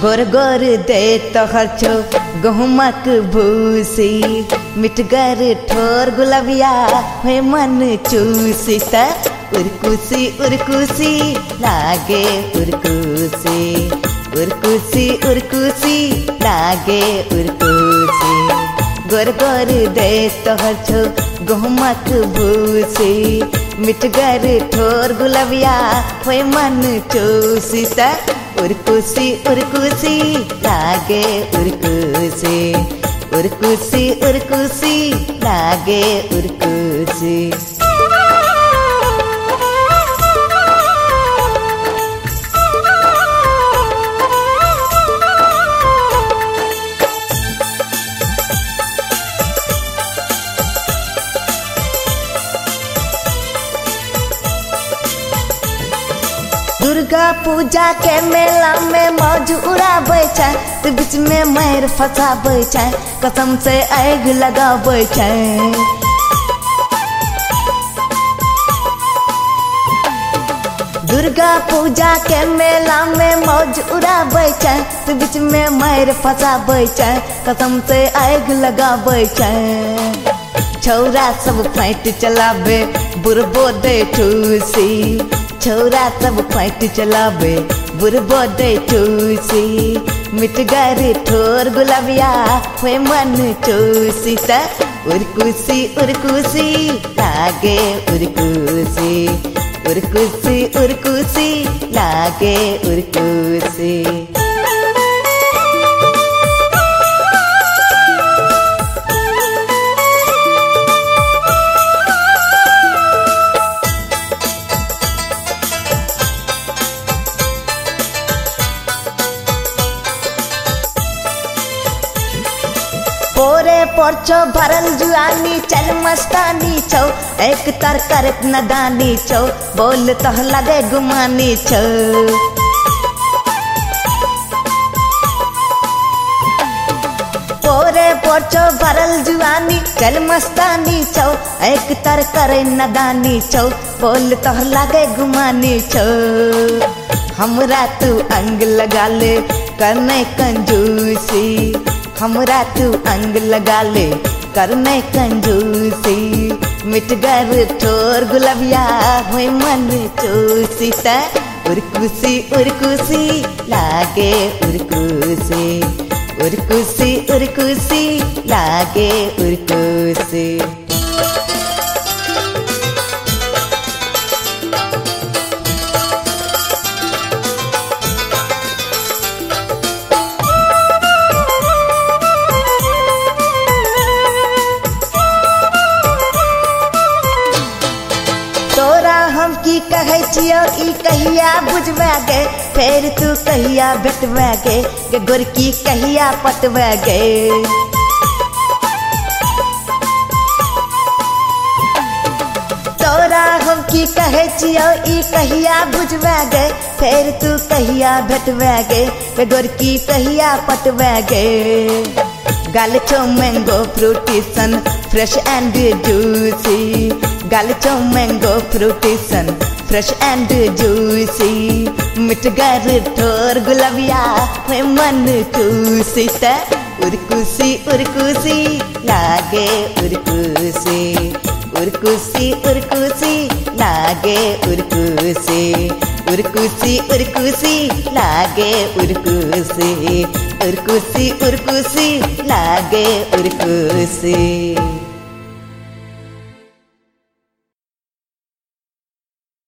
गोर गोर दे तोहर छो गहुमक भूसी। मिटगर ठोर गुलबिया, हुए मन चूसी त उरकुसी उरकुसी, लागे उरकुसी। उरकुसी उरकुसी, लागे उरकुसी। गोर गोर दे तोहर छो गहुमक भूसी। मिटगर ठोर गुलबिया, हुए मन चूसी त उरकुसी उरकुसी लागे लागे दुर्गा पूजा के मेला में मौज उड़ाबै बीच में मार फंसाबै छै, कसम से आग लगाबै छै। दुर्गा पूजा के मेला में मौज उड़ाबै बीच में मार फंसाबै छै, कसम से आग लगाबै छै। छौरा सब फाइट चलाबे, बुरबो दे ठूसी। छौरा सब फाइट चलाबे बुरबो दे ठूसी मिटगर ठोर गुलाबिया, हुए मन चूसी त उरकुसी उरकुसी, लागे उरकुसी। उरकुसी उरकुसी, लागे उरकुसी। पोरचो भरल जुआनी, चल मस्तानी छौ। एक तर करत नदानी छौ। बोल तह लगे गुमानी छौ। पोरे पोरचो भरल जुआनी, चल मस्तानी छौ। एक तर करे नदानी छौ। बोल तह लगे गुमानी छौ। हमरा तू अंग लगा ले करने कंजूसी। हमरा तू अंग लगा ले करने कंजूसी। मिटगर ठोर गुलबिया हुई मन चूसी त। उरकुसी उरकुसी, लागे उरकुसी। उरकुसी उरकुसी, लागे उरकुसी। की कहै छियो ई कहिया बुझबा गे। फेर तू कहिया भेटबा गे गे गोरकी कहिया पटबा गे। तोरा हम की कहै छियो ई कहिया बुझबा गे। फेर तू कहिया भेटबा गे गे गोरकी कहिया पटबा गे। गालचो मैंगो फ्रूटीसन फ्रेश एंड जूसी। गालचो मैंगो फ्रूटीसन, फ्रेश एंड जूसी। मिटगर ठोर गुलाबिया हुए मन चूसी त उरकुसी उरकुसी, लागे उरकुसी। उरकुसी उरकुसी, लागे उरकुसी। उरकुसी उरकुसी, लागे उरकुसी। उरकुसी उरकुसी, लागे उरकुसी।